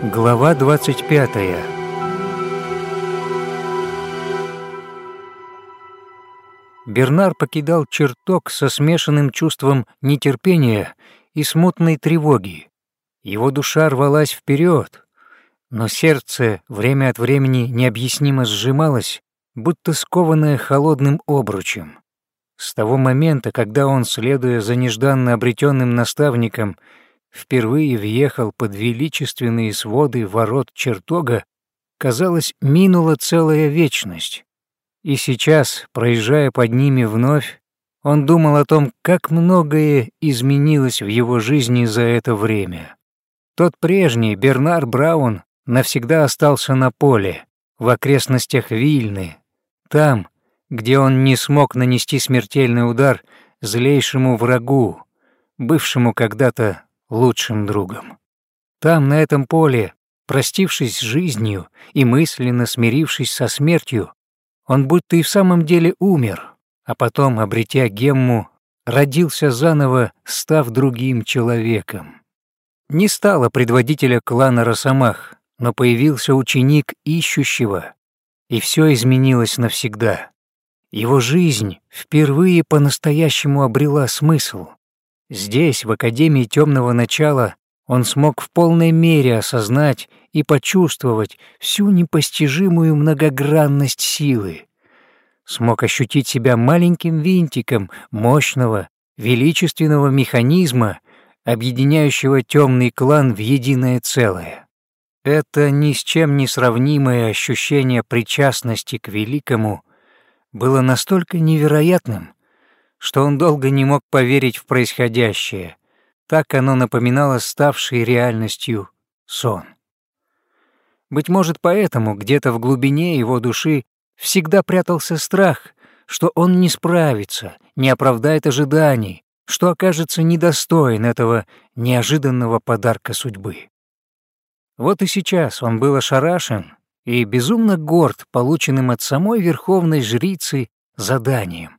Глава 25 Бернар покидал чертог со смешанным чувством нетерпения и смутной тревоги. Его душа рвалась вперед, но сердце время от времени необъяснимо сжималось, будто скованное холодным обручем. С того момента, когда он, следуя за нежданно обретенным наставником, впервые въехал под величественные своды ворот чертога, казалось, минула целая вечность. И сейчас, проезжая под ними вновь, он думал о том, как многое изменилось в его жизни за это время. Тот прежний Бернар Браун навсегда остался на поле, в окрестностях Вильны, там, где он не смог нанести смертельный удар злейшему врагу, бывшему когда-то лучшим другом. Там, на этом поле, простившись с жизнью и мысленно смирившись со смертью, он будто и в самом деле умер, а потом, обретя Гемму, родился заново, став другим человеком. Не стало предводителя клана Росомах, но появился ученик ищущего, и все изменилось навсегда. Его жизнь впервые по-настоящему обрела смысл. Здесь, в Академии Темного Начала, он смог в полной мере осознать и почувствовать всю непостижимую многогранность силы. Смог ощутить себя маленьким винтиком мощного, величественного механизма, объединяющего темный клан в единое целое. Это ни с чем не сравнимое ощущение причастности к великому было настолько невероятным, что он долго не мог поверить в происходящее. Так оно напоминало ставший реальностью сон. Быть может, поэтому где-то в глубине его души всегда прятался страх, что он не справится, не оправдает ожиданий, что окажется недостоин этого неожиданного подарка судьбы. Вот и сейчас он был ошарашен и безумно горд полученным от самой верховной жрицы заданием.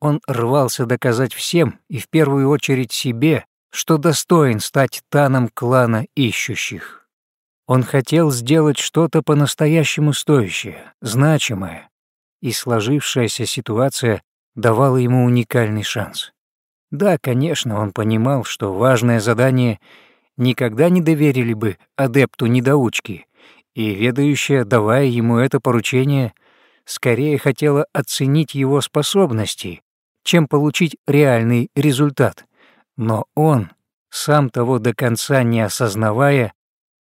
Он рвался доказать всем, и в первую очередь себе, что достоин стать таном клана ищущих. Он хотел сделать что-то по-настоящему стоящее, значимое, и сложившаяся ситуация давала ему уникальный шанс. Да, конечно, он понимал, что важное задание никогда не доверили бы адепту-недоучки, и ведающая, давая ему это поручение, скорее хотела оценить его способности, чем получить реальный результат. Но он, сам того до конца не осознавая,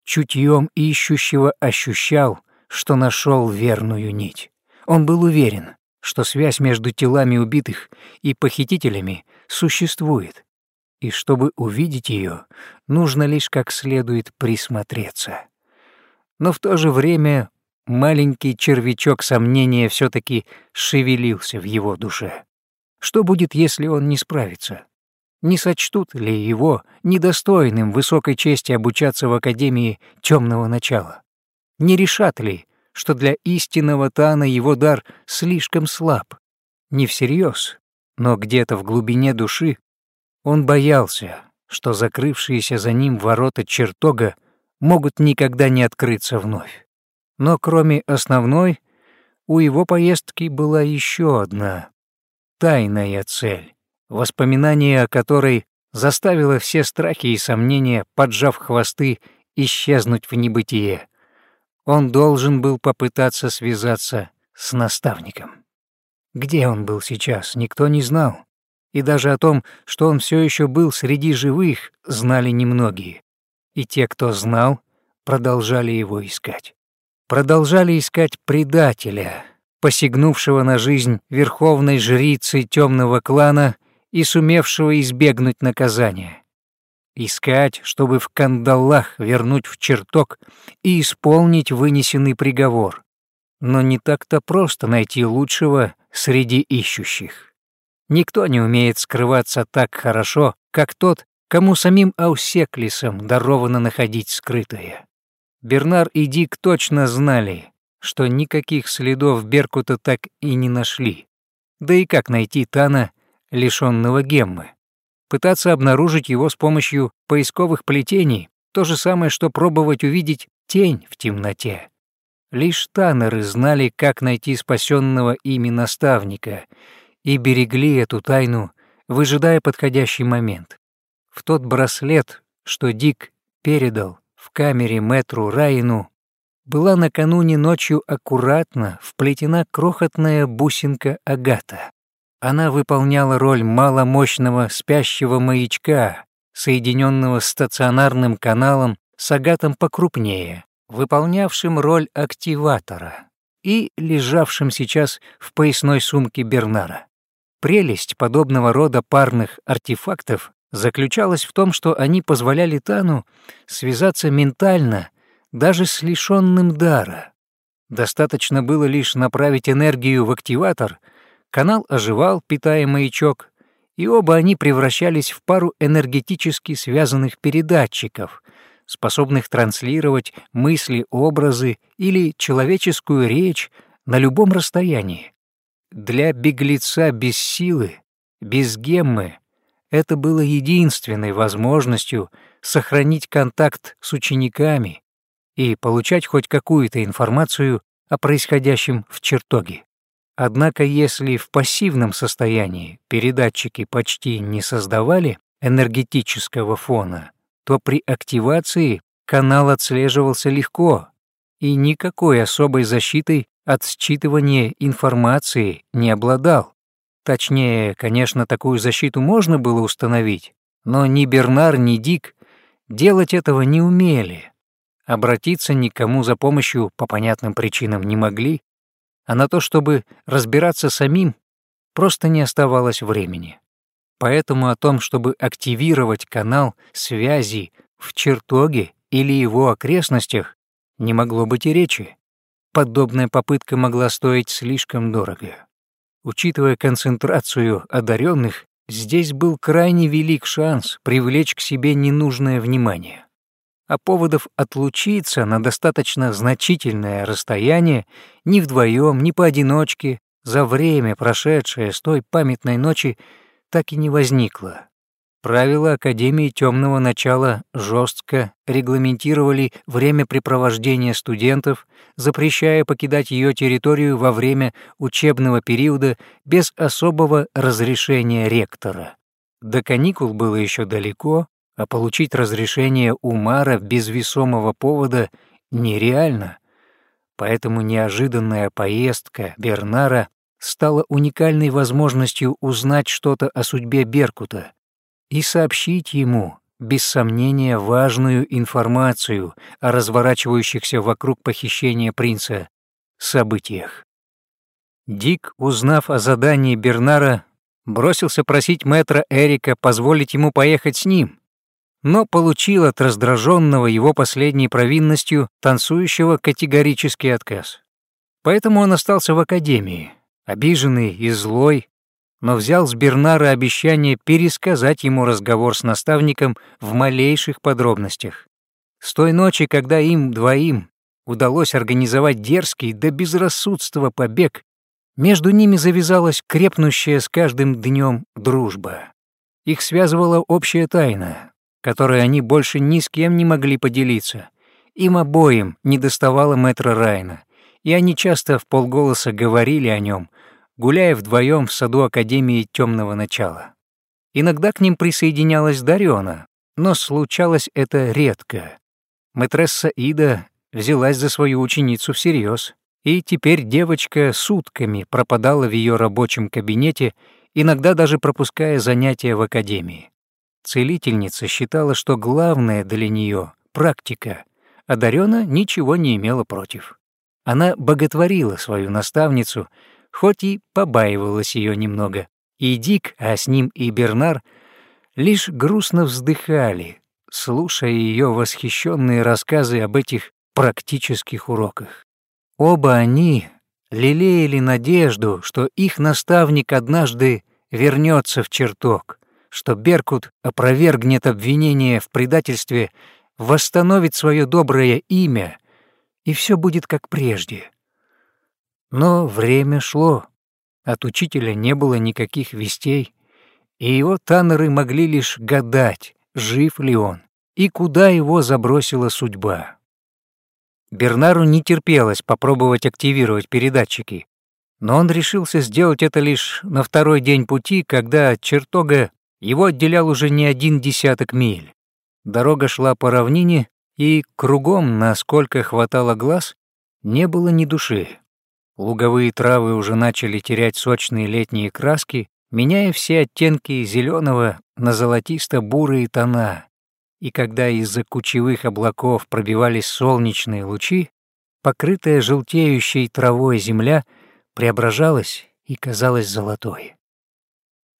чутьем ищущего ощущал, что нашел верную нить. Он был уверен, что связь между телами убитых и похитителями существует, и чтобы увидеть ее, нужно лишь как следует присмотреться. Но в то же время маленький червячок сомнения все таки шевелился в его душе. Что будет, если он не справится? Не сочтут ли его недостойным высокой чести обучаться в Академии темного начала? Не решат ли, что для истинного Тана его дар слишком слаб? Не всерьез, но где-то в глубине души он боялся, что закрывшиеся за ним ворота чертога могут никогда не открыться вновь. Но кроме основной, у его поездки была еще одна тайная цель, воспоминание о которой заставило все страхи и сомнения, поджав хвосты, исчезнуть в небытие. Он должен был попытаться связаться с наставником. Где он был сейчас, никто не знал. И даже о том, что он все еще был среди живых, знали немногие. И те, кто знал, продолжали его искать. Продолжали искать предателя, посягнувшего на жизнь верховной жрицы темного клана и сумевшего избегнуть наказания. Искать, чтобы в кандалах вернуть в чертог и исполнить вынесенный приговор. Но не так-то просто найти лучшего среди ищущих. Никто не умеет скрываться так хорошо, как тот, кому самим Аусеклисом даровано находить скрытое. Бернар и Дик точно знали, что никаких следов Беркута так и не нашли. Да и как найти Тана, лишённого геммы? Пытаться обнаружить его с помощью поисковых плетений то же самое, что пробовать увидеть тень в темноте. Лишь танеры знали, как найти спасенного ими наставника, и берегли эту тайну, выжидая подходящий момент. В тот браслет, что Дик передал в камере мэтру Райну, была накануне ночью аккуратно вплетена крохотная бусинка агата. Она выполняла роль маломощного спящего маячка, соединенного стационарным каналом с агатом покрупнее, выполнявшим роль активатора и лежавшим сейчас в поясной сумке Бернара. Прелесть подобного рода парных артефактов заключалась в том, что они позволяли Тану связаться ментально даже с лишенным дара. Достаточно было лишь направить энергию в активатор, канал оживал, питая маячок, и оба они превращались в пару энергетически связанных передатчиков, способных транслировать мысли, образы или человеческую речь на любом расстоянии. Для беглеца без силы, без геммы, это было единственной возможностью сохранить контакт с учениками и получать хоть какую-то информацию о происходящем в чертоге. Однако если в пассивном состоянии передатчики почти не создавали энергетического фона, то при активации канал отслеживался легко, и никакой особой защитой от считывания информации не обладал. Точнее, конечно, такую защиту можно было установить, но ни Бернар, ни Дик делать этого не умели. Обратиться никому за помощью по понятным причинам не могли, а на то, чтобы разбираться самим, просто не оставалось времени. Поэтому о том, чтобы активировать канал связи в чертоге или его окрестностях, не могло быть и речи. Подобная попытка могла стоить слишком дорого. Учитывая концентрацию одаренных, здесь был крайне велик шанс привлечь к себе ненужное внимание. А поводов отлучиться на достаточно значительное расстояние ни вдвоем, ни поодиночке за время, прошедшее с той памятной ночи, так и не возникло. Правила Академии темного начала жестко регламентировали времяпрепровождение студентов, запрещая покидать ее территорию во время учебного периода без особого разрешения ректора. До каникул было еще далеко, а получить разрешение у Мара без весомого повода нереально. Поэтому неожиданная поездка Бернара стала уникальной возможностью узнать что-то о судьбе Беркута, и сообщить ему, без сомнения, важную информацию о разворачивающихся вокруг похищения принца событиях. Дик, узнав о задании Бернара, бросился просить мэтра Эрика позволить ему поехать с ним, но получил от раздраженного его последней провинностью танцующего категорический отказ. Поэтому он остался в академии, обиженный и злой, но взял с Бернара обещание пересказать ему разговор с наставником в малейших подробностях. С той ночи, когда им двоим удалось организовать дерзкий до безрассудства побег, между ними завязалась крепнущая с каждым днем дружба. Их связывала общая тайна, которой они больше ни с кем не могли поделиться. Им обоим не доставало мэтра Райна, и они часто в полголоса говорили о нем, гуляя вдвоем в саду Академии темного начала. Иногда к ним присоединялась Дариона, но случалось это редко. Мэтресса Ида взялась за свою ученицу всерьез, и теперь девочка сутками пропадала в ее рабочем кабинете, иногда даже пропуская занятия в академии. Целительница считала, что главное для нее — практика, а Дарёна ничего не имела против. Она боготворила свою наставницу — хоть и побаивалась ее немного. И Дик, а с ним и Бернар, лишь грустно вздыхали, слушая ее восхищенные рассказы об этих практических уроках. Оба они лелеяли надежду, что их наставник однажды вернется в чертог, что Беркут опровергнет обвинение в предательстве, восстановит свое доброе имя, и все будет как прежде. Но время шло. От учителя не было никаких вестей, и его таннеры могли лишь гадать, жив ли он, и куда его забросила судьба. Бернару не терпелось попробовать активировать передатчики, но он решился сделать это лишь на второй день пути, когда от чертога его отделял уже не один десяток миль. Дорога шла по равнине, и кругом, насколько хватало глаз, не было ни души. Луговые травы уже начали терять сочные летние краски, меняя все оттенки зеленого на золотисто-бурые тона. И когда из-за кучевых облаков пробивались солнечные лучи, покрытая желтеющей травой земля преображалась и казалась золотой.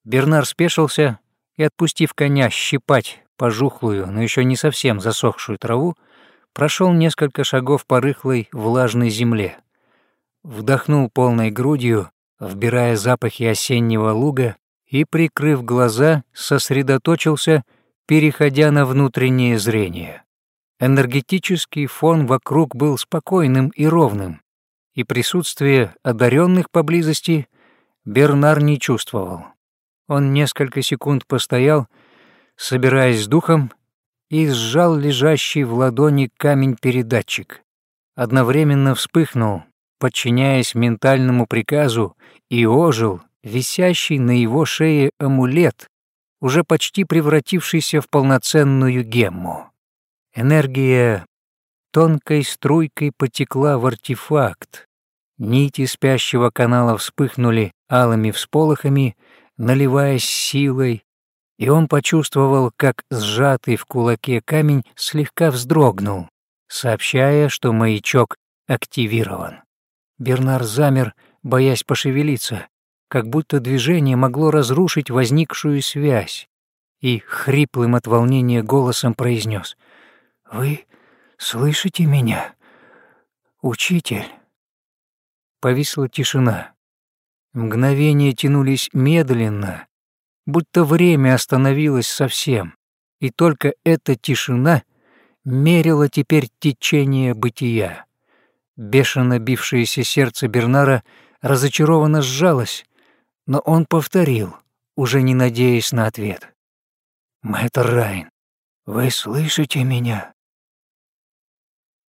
Бернар спешился и, отпустив коня щипать пожухлую, но еще не совсем засохшую траву, прошел несколько шагов по рыхлой влажной земле, вдохнул полной грудью, вбирая запахи осеннего луга и, прикрыв глаза, сосредоточился, переходя на внутреннее зрение. Энергетический фон вокруг был спокойным и ровным, и присутствие одаренных поблизости Бернар не чувствовал. Он несколько секунд постоял, собираясь с духом, и сжал лежащий в ладони камень-передатчик. Одновременно вспыхнул, подчиняясь ментальному приказу, и ожил висящий на его шее амулет, уже почти превратившийся в полноценную гемму. Энергия тонкой струйкой потекла в артефакт. Нити спящего канала вспыхнули алыми всполохами, наливаясь силой, и он почувствовал, как сжатый в кулаке камень слегка вздрогнул, сообщая, что маячок активирован. Бернар замер, боясь пошевелиться, как будто движение могло разрушить возникшую связь, и хриплым от волнения голосом произнес: «Вы слышите меня, учитель?» Повисла тишина. Мгновения тянулись медленно, будто время остановилось совсем, и только эта тишина мерила теперь течение бытия. Бешено бившееся сердце Бернара разочарованно сжалось, но он повторил, уже не надеясь на ответ. «Мэтр Райн, вы слышите меня?»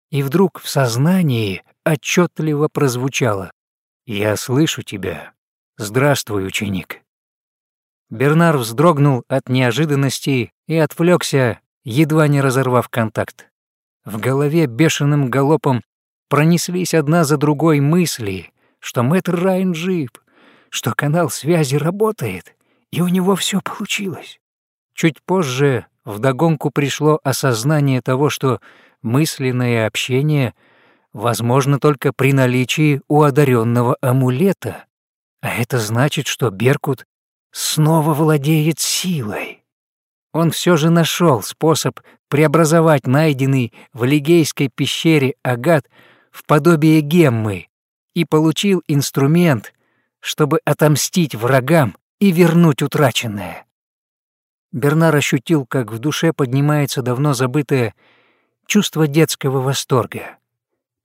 И вдруг в сознании отчетливо прозвучало «Я слышу тебя. Здравствуй, ученик». Бернар вздрогнул от неожиданности и отвлекся, едва не разорвав контакт. В голове бешеным галопом пронеслись одна за другой мысли, что мэтр Райн жив, что канал связи работает, и у него все получилось. Чуть позже вдогонку пришло осознание того, что мысленное общение возможно только при наличии у одаренного амулета, а это значит, что Беркут снова владеет силой. Он все же нашел способ преобразовать найденный в Лигейской пещере агат в подобие геммы и получил инструмент, чтобы отомстить врагам и вернуть утраченное. Бернар ощутил, как в душе поднимается давно забытое чувство детского восторга.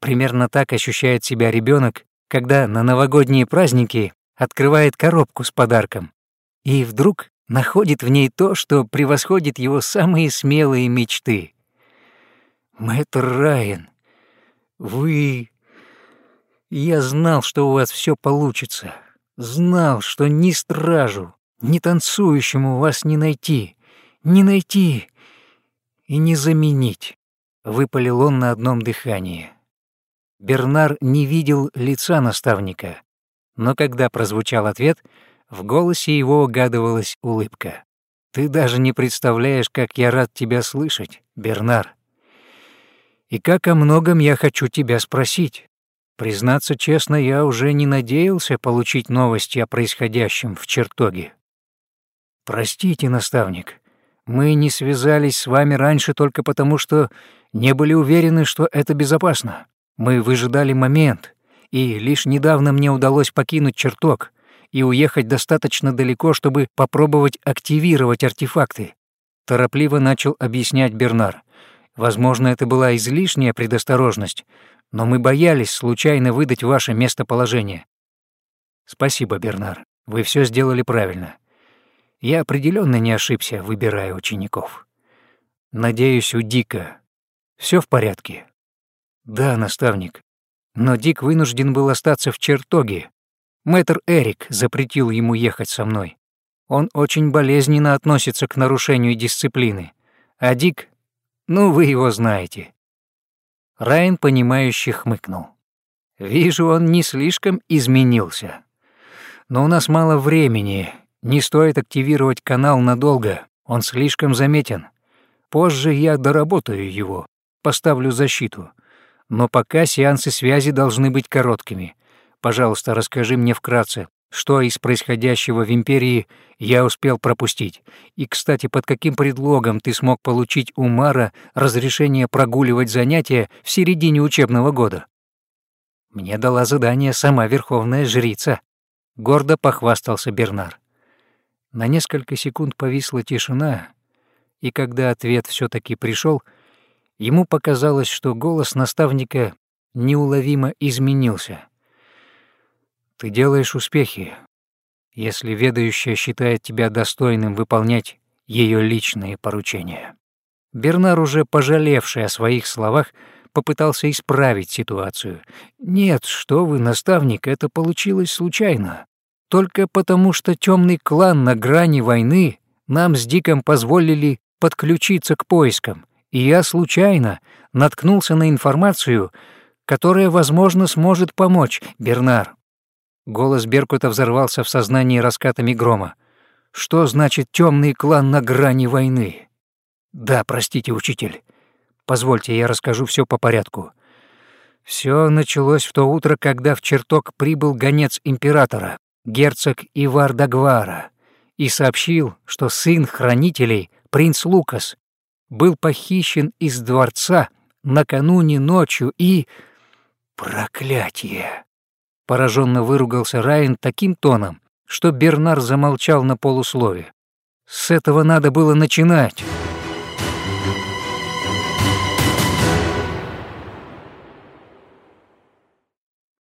Примерно так ощущает себя ребенок, когда на новогодние праздники открывает коробку с подарком и вдруг находит в ней то, что превосходит его самые смелые мечты. «Мэтр Райан, вы... Я знал, что у вас все получится. Знал, что ни стражу, ни танцующему вас не найти, не найти и не заменить», — выпалил он на одном дыхании. Бернар не видел лица наставника, но когда прозвучал ответ — в голосе его угадывалась улыбка. «Ты даже не представляешь, как я рад тебя слышать, Бернар. И как о многом я хочу тебя спросить. Признаться честно, я уже не надеялся получить новости о происходящем в чертоге. Простите, наставник, мы не связались с вами раньше только потому, что не были уверены, что это безопасно. Мы выжидали момент, и лишь недавно мне удалось покинуть чертог — и уехать достаточно далеко, чтобы попробовать активировать артефакты. Торопливо начал объяснять Бернар. Возможно, это была излишняя предосторожность, но мы боялись случайно выдать ваше местоположение. Спасибо, Бернар. Вы все сделали правильно. Я определенно не ошибся, выбирая учеников. Надеюсь, у Дика все в порядке?» «Да, наставник. Но Дик вынужден был остаться в чертоге. Мэтр Эрик запретил ему ехать со мной. Он очень болезненно относится к нарушению дисциплины. А Дик, ну, вы его знаете». Райан, понимающе хмыкнул. «Вижу, он не слишком изменился. Но у нас мало времени, не стоит активировать канал надолго, он слишком заметен. Позже я доработаю его, поставлю защиту. Но пока сеансы связи должны быть короткими. Пожалуйста, расскажи мне вкратце, что из происходящего в Империи я успел пропустить. И, кстати, под каким предлогом ты смог получить у Мара разрешение прогуливать занятия в середине учебного года? Мне дала задание сама Верховная Жрица. Гордо похвастался Бернар. На несколько секунд повисла тишина, и когда ответ все таки пришел, ему показалось, что голос наставника неуловимо изменился. Ты делаешь успехи, если ведающая считает тебя достойным выполнять ее личные поручения. Бернар, уже пожалевший о своих словах, попытался исправить ситуацию. «Нет, что вы, наставник, это получилось случайно. Только потому, что темный клан на грани войны нам с Диком позволили подключиться к поискам, и я случайно наткнулся на информацию, которая, возможно, сможет помочь, Бернар. Голос Беркута взорвался в сознании раскатами грома. «Что значит темный клан на грани войны?» «Да, простите, учитель. Позвольте, я расскажу все по порядку. Все началось в то утро, когда в чертог прибыл гонец императора, герцог Ивар Дагвара, и сообщил, что сын хранителей, принц Лукас, был похищен из дворца накануне ночью и... Проклятие! Пораженно выругался Райан таким тоном, что Бернар замолчал на полуслове. «С этого надо было начинать!»